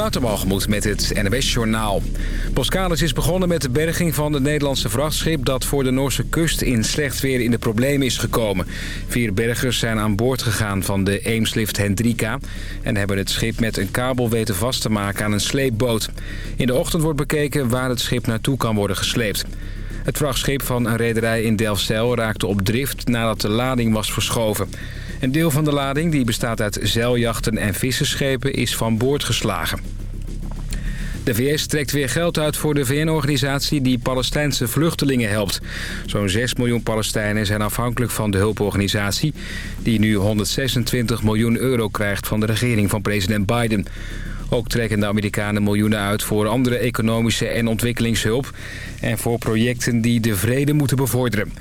Waterbalgemoed met het NWS-journaal. Boskalis is begonnen met de berging van het Nederlandse vrachtschip... dat voor de Noorse kust in slecht weer in de problemen is gekomen. Vier bergers zijn aan boord gegaan van de Eemslift Hendrika... en hebben het schip met een kabel weten vast te maken aan een sleepboot. In de ochtend wordt bekeken waar het schip naartoe kan worden gesleept. Het vrachtschip van een rederij in Delfzijl raakte op drift nadat de lading was verschoven. Een deel van de lading, die bestaat uit zeiljachten en visserschepen, is van boord geslagen. De VS trekt weer geld uit voor de VN-organisatie die Palestijnse vluchtelingen helpt. Zo'n 6 miljoen Palestijnen zijn afhankelijk van de hulporganisatie... die nu 126 miljoen euro krijgt van de regering van president Biden. Ook trekken de Amerikanen miljoenen uit voor andere economische en ontwikkelingshulp... en voor projecten die de vrede moeten bevorderen.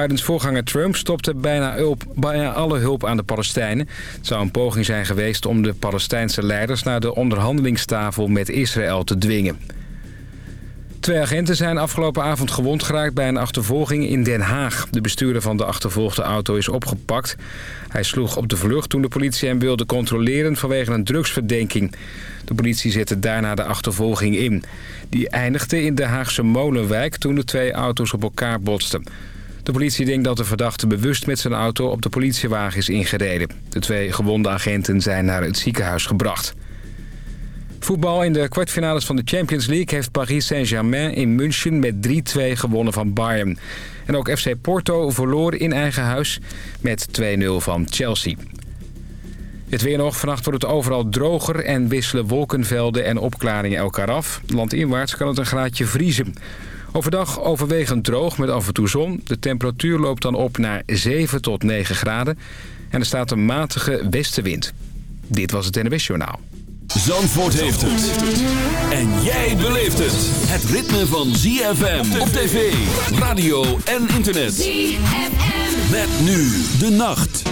Bidens voorganger Trump stopte bijna, hulp, bijna alle hulp aan de Palestijnen. Het zou een poging zijn geweest om de Palestijnse leiders... naar de onderhandelingstafel met Israël te dwingen. Twee agenten zijn afgelopen avond gewond geraakt bij een achtervolging in Den Haag. De bestuurder van de achtervolgde auto is opgepakt. Hij sloeg op de vlucht toen de politie hem wilde controleren vanwege een drugsverdenking. De politie zette daarna de achtervolging in. Die eindigde in de Haagse Molenwijk toen de twee auto's op elkaar botsten. De politie denkt dat de verdachte bewust met zijn auto op de politiewagen is ingereden. De twee gewonde agenten zijn naar het ziekenhuis gebracht. Voetbal in de kwartfinales van de Champions League heeft Paris Saint-Germain in München met 3-2 gewonnen van Bayern. En ook FC Porto verloor in eigen huis met 2-0 van Chelsea. Het weer nog. Vannacht wordt het overal droger en wisselen wolkenvelden en opklaringen elkaar af. Landinwaarts kan het een graadje vriezen. Overdag overwegend droog met af en toe zon. De temperatuur loopt dan op naar 7 tot 9 graden. En er staat een matige westenwind. Dit was het NWS Journaal. Zandvoort heeft het. En jij beleeft het. Het ritme van ZFM op tv, radio en internet. ZFM. Met nu de nacht.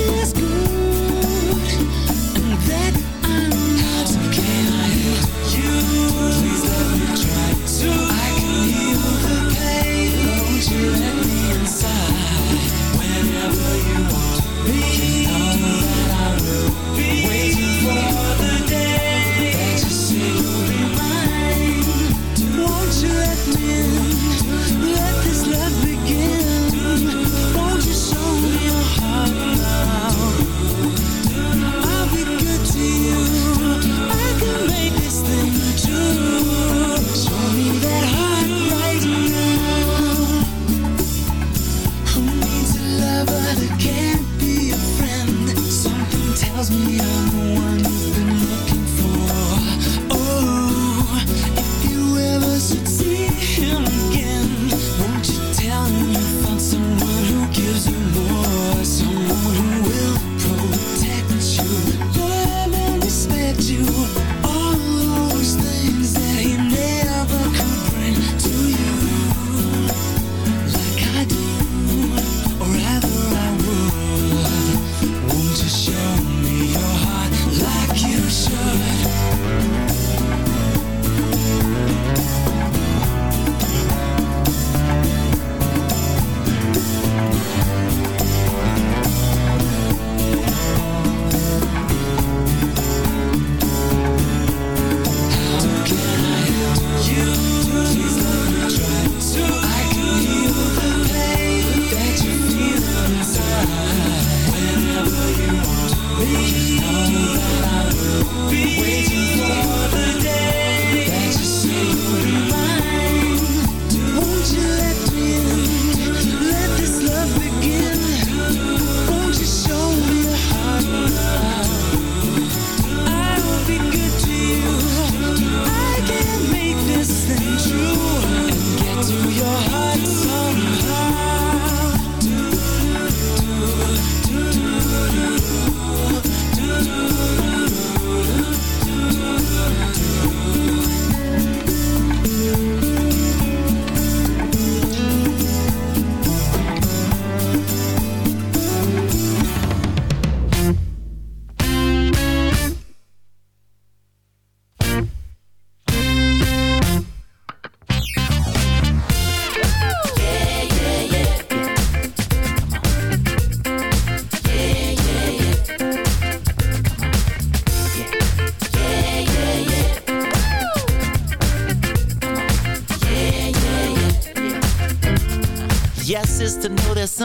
Yes.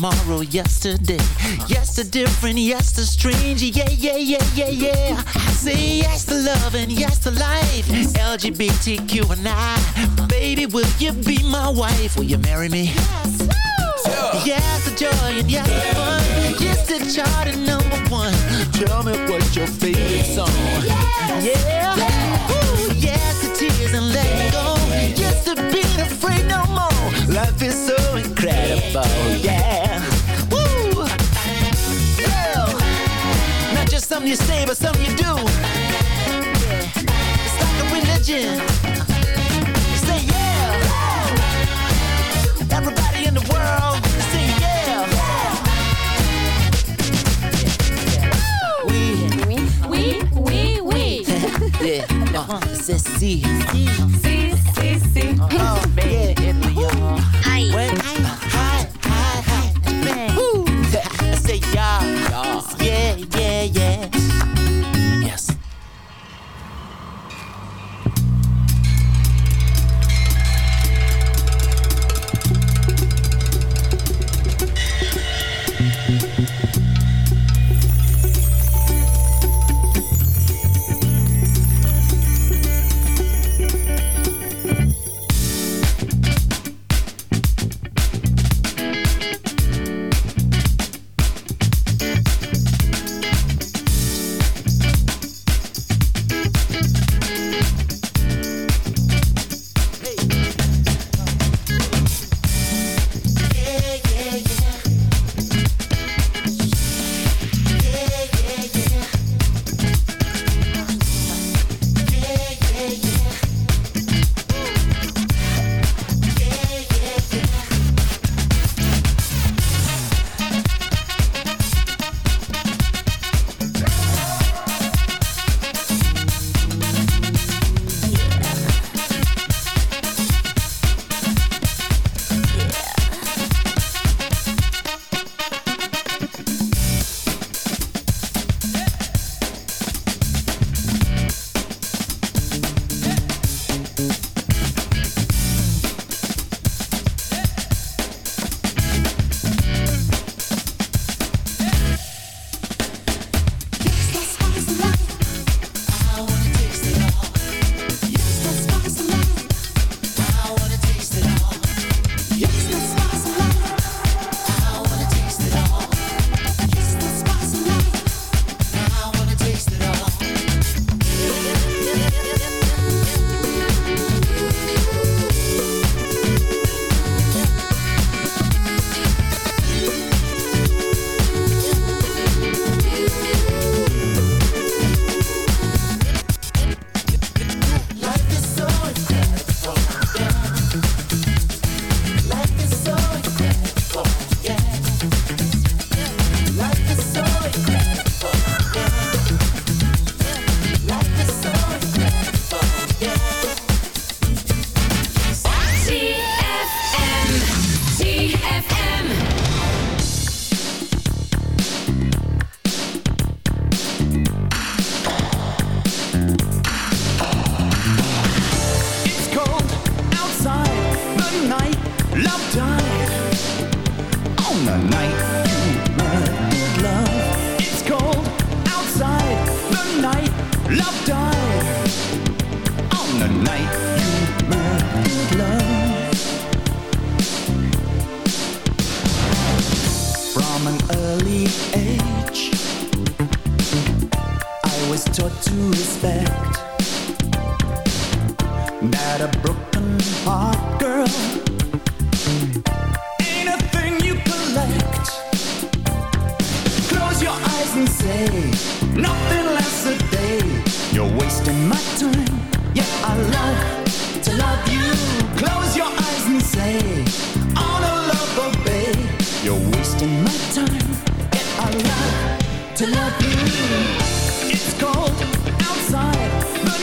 tomorrow, yesterday. Yes to different, yes to strange. Yeah, yeah, yeah, yeah, yeah. I say yes to love and yes to life. LGBTQ and I. Baby, will you be my wife? Will you marry me? Yes Yes to joy and yes to fun. Yes to chart and number one. Tell me what's your favorite song. Yeah. Ooh, yes to tears and letting go. Yes to being afraid no more. Life is so incredible. Yeah. Yeah. Not just something you say, but some you do. It's like a religion. Say yeah. Everybody in the world, say yeah. We, Oui, oui, oui. yeah, uh, c'est. Si, si, si.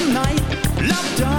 The night love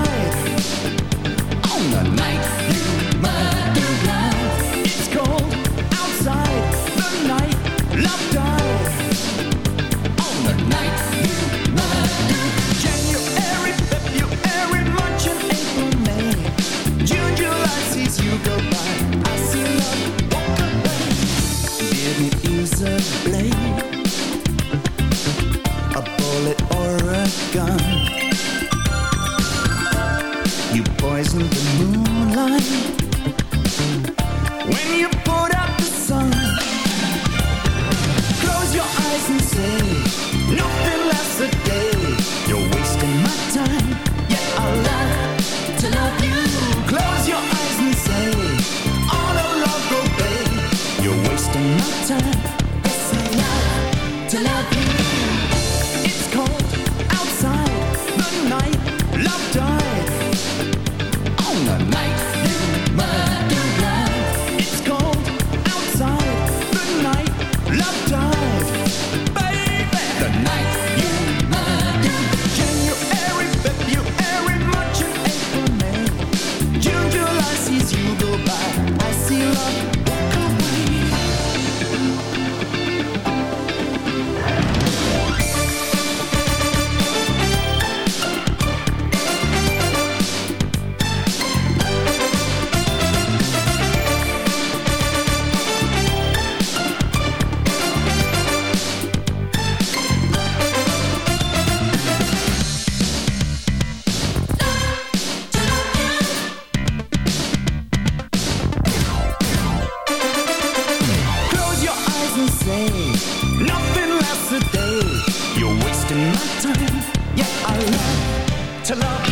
to love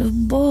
a boy.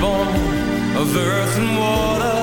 Born of earth and water,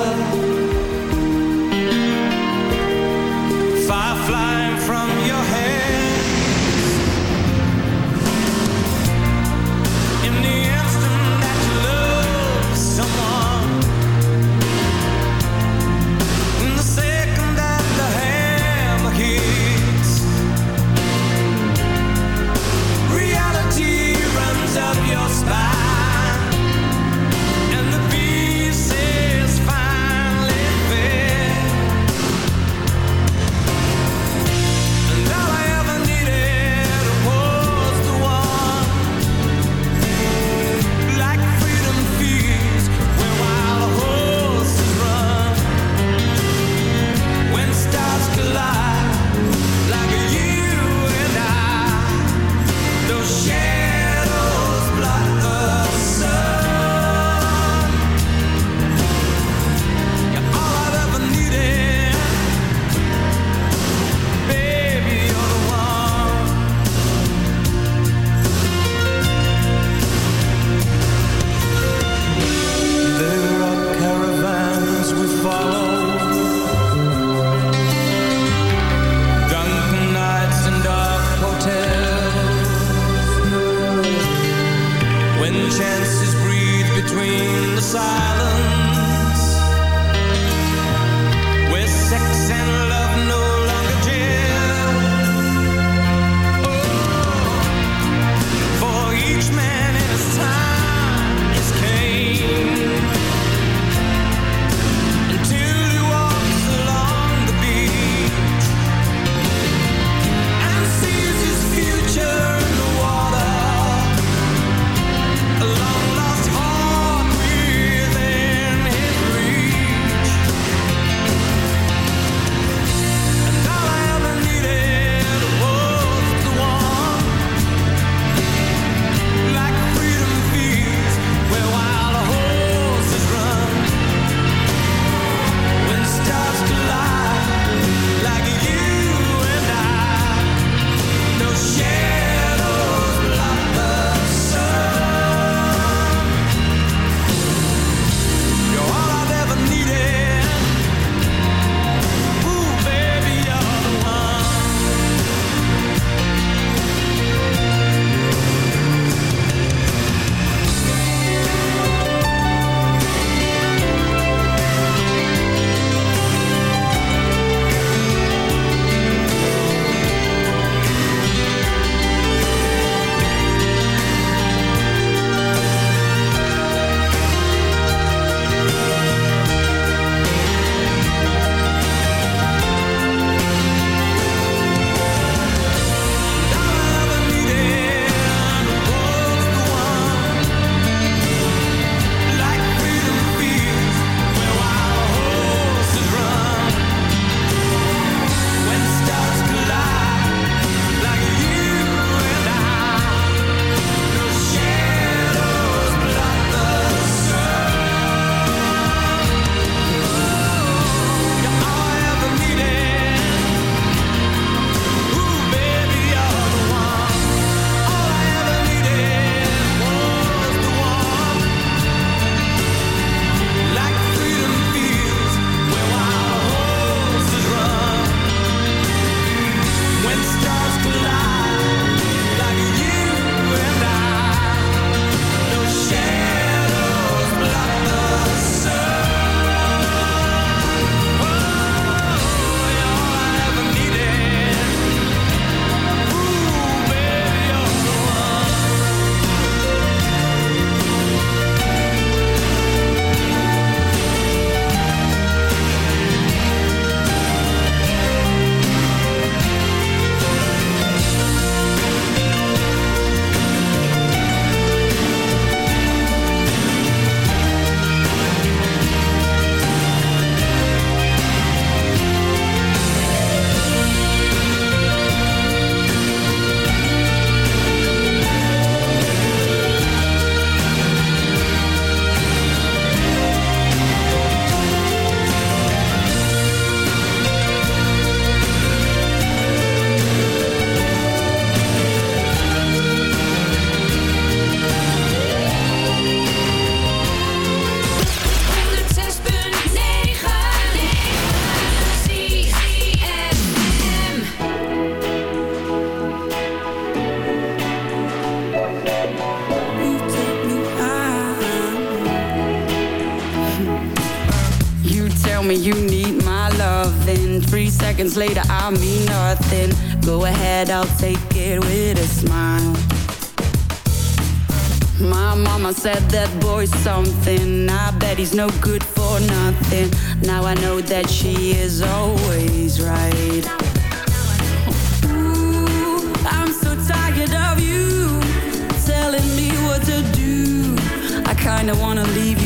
wanna leave you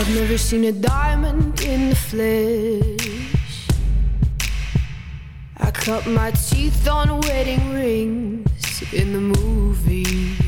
I've never seen a diamond in the flesh. I cut my teeth on wedding rings in the movies.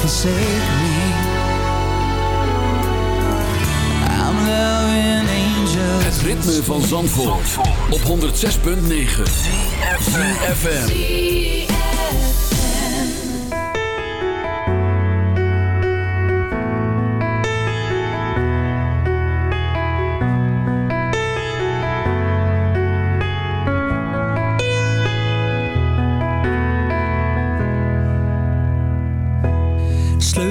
Forsake me. I'm loving angels. Het ritme van Zandvoort, op 106.9 FM.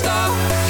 stop